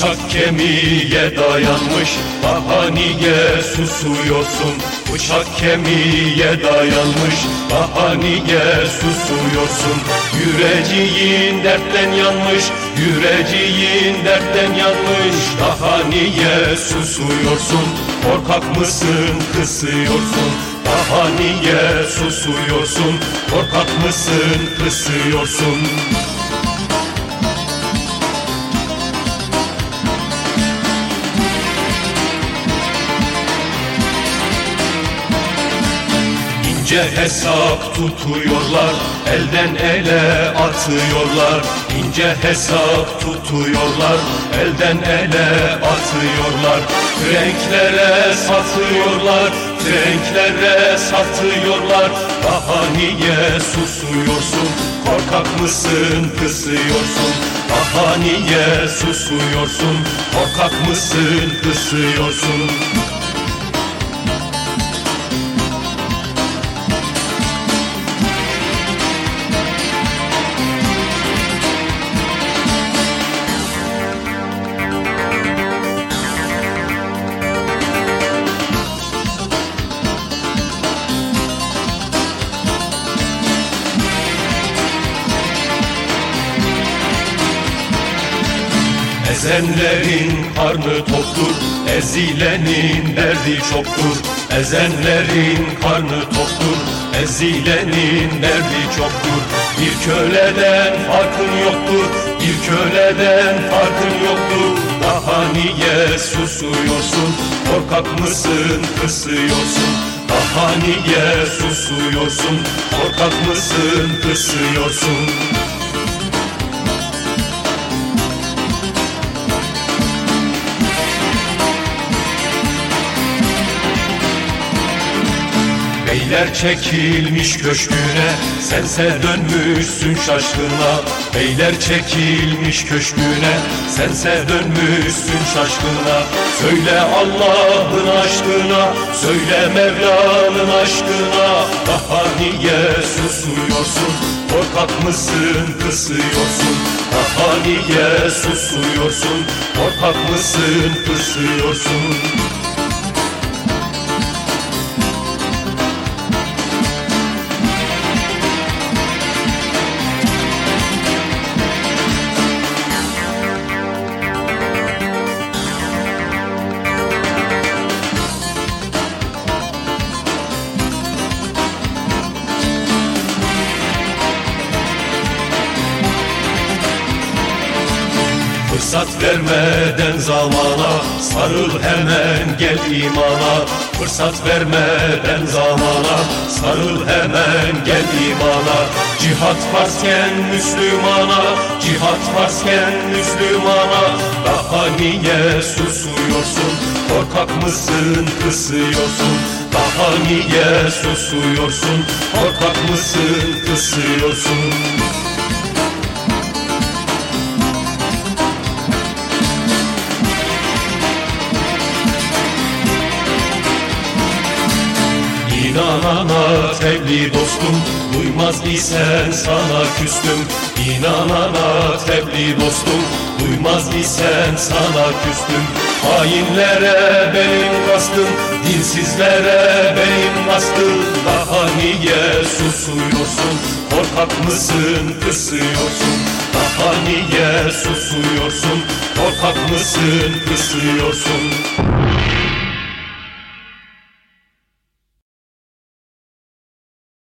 Bıçak kemiğe dayanmış Daha niye susuyorsun. Bıçak kemiğe dayanmış Daha niye susuyorsun. Yüreceğin dertten yanmış Yüreceğin dertten yanmış Daha niye susuyorsun. Korkak mısın kısıyorsun Daha niye susuyorsun. Korkak mısın kısıyorsun İnce hesap tutuyorlar, elden ele atıyorlar. İnce hesap tutuyorlar, elden ele atıyorlar. Renklere satıyorlar, renklere satıyorlar. Daha niye susuyorsun, korkak mısın, kısıyorsun? Daha niye susuyorsun, korkak mısın, kısıyorsun? Ezenlerin karnı toktur, ezilenin derdi çoktur. Ezenlerin karnı toktur, ezilenin derdi çoktur. Bir köleden farkın yoktur, bir köleden farkın yoktur. Daha niye susuyorsun, korkak mısın, kısıyorsun? Daha niye susuyorsun, korkak mısın, kısıyorsun? Beyler çekilmiş köşküne Sense dönmüşsün şaşkına. Beyler çekilmiş köşküne Sense dönmüşsün şaşkına. Söyle Allah'ın aşkına Söyle Mevla'nın aşkına. Daha niye susuyorsun Korkak mısın kısıyorsun? Daha niye susuyorsun Korkak mısın kısıyorsun Fırsat vermeden zamana Sarıl hemen gel imana. Fırsat vermeden zamana Sarıl hemen gel imana. Cihat varsken Müslümana Cihat varsken Müslümana. Daha niye susuyorsun? Korkak mısın? Kısıyorsun. Daha niye susuyorsun? Korkak mısın? Kısıyorsun İnanana tebliğ dostum Duymaz isen sana küstüm. İnanana tebliğ dostum Duymaz isen sana küstüm. Hainlere benim kastım Dinsizlere benim kastım. Daha niye susuyorsun? Korkak mısın kısıyorsun? Daha niye susuyorsun? Korkak mısın kısıyorsun